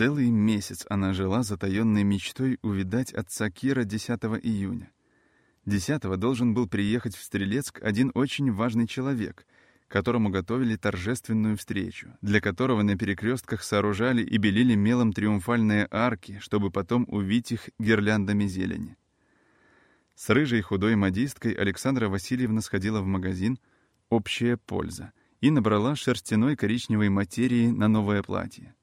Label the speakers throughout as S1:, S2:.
S1: Целый месяц она жила затаённой мечтой увидать отца Кира 10 июня. 10 должен был приехать в Стрелецк один очень важный человек, которому готовили торжественную встречу, для которого на перекрестках сооружали и белили мелом триумфальные арки, чтобы потом увить их гирляндами зелени. С рыжей худой модисткой Александра Васильевна сходила в магазин «Общая польза» и набрала шерстяной коричневой материи на новое платье.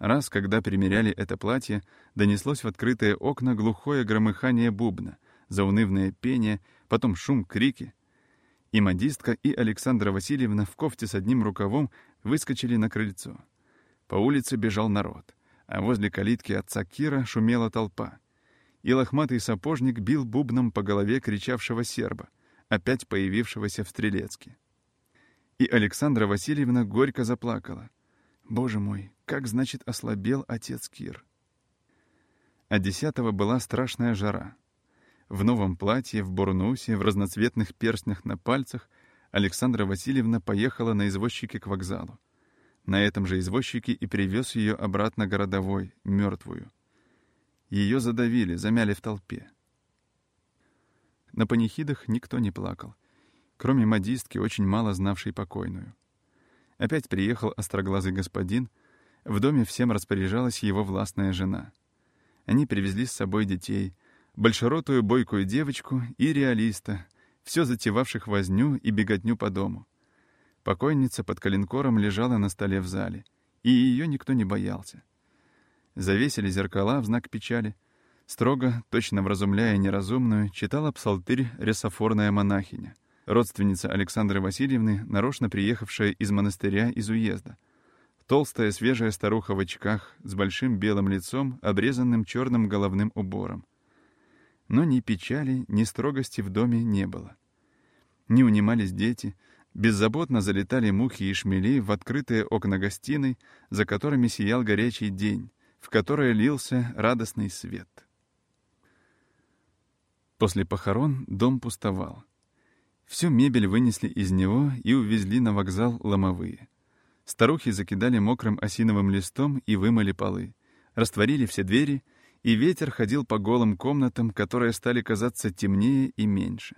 S1: Раз, когда примеряли это платье, донеслось в открытые окна глухое громыхание бубна, заунывное пение, потом шум, крики. И модистка, и Александра Васильевна в кофте с одним рукавом выскочили на крыльцо. По улице бежал народ, а возле калитки отца Кира шумела толпа — и лохматый сапожник бил бубном по голове кричавшего серба, опять появившегося в Стрелецке. И Александра Васильевна горько заплакала. «Боже мой, как, значит, ослабел отец Кир!» А десятого была страшная жара. В новом платье, в бурнусе, в разноцветных перстнях на пальцах Александра Васильевна поехала на извозчике к вокзалу. На этом же извозчике и привез ее обратно городовой, мертвую. Ее задавили, замяли в толпе. На панихидах никто не плакал, кроме модистки, очень мало знавшей покойную. Опять приехал остроглазый господин, в доме всем распоряжалась его властная жена. Они привезли с собой детей, большеротую бойкую девочку и реалиста, все затевавших возню и беготню по дому. Покойница под коленкором лежала на столе в зале, и ее никто не боялся. Завесили зеркала в знак печали. Строго, точно вразумляя неразумную, читала псалтырь ресофорная монахиня, родственница Александры Васильевны, нарочно приехавшая из монастыря из уезда. Толстая, свежая старуха в очках, с большим белым лицом, обрезанным черным головным убором. Но ни печали, ни строгости в доме не было. Не унимались дети, беззаботно залетали мухи и шмели в открытые окна гостиной, за которыми сиял горячий день, в которое лился радостный свет. После похорон дом пустовал. Всю мебель вынесли из него и увезли на вокзал ломовые. Старухи закидали мокрым осиновым листом и вымыли полы. Растворили все двери, и ветер ходил по голым комнатам, которые стали казаться темнее и меньше.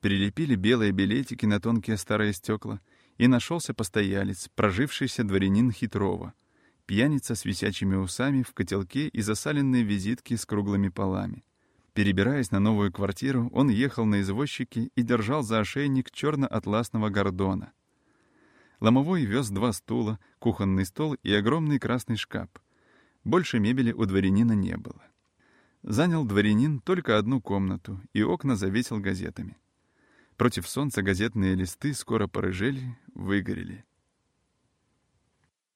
S1: Прилепили белые билетики на тонкие старые стекла, и нашелся постоялец, прожившийся дворянин Хитрова, пьяница с висячими усами в котелке и засаленные визитки с круглыми полами. Перебираясь на новую квартиру, он ехал на извозчике и держал за ошейник черно-атласного гордона. Ломовой вез два стула, кухонный стол и огромный красный шкаф. Больше мебели у дворянина не было. Занял дворянин только одну комнату и окна завесил газетами. Против солнца газетные листы скоро порыжели, выгорели.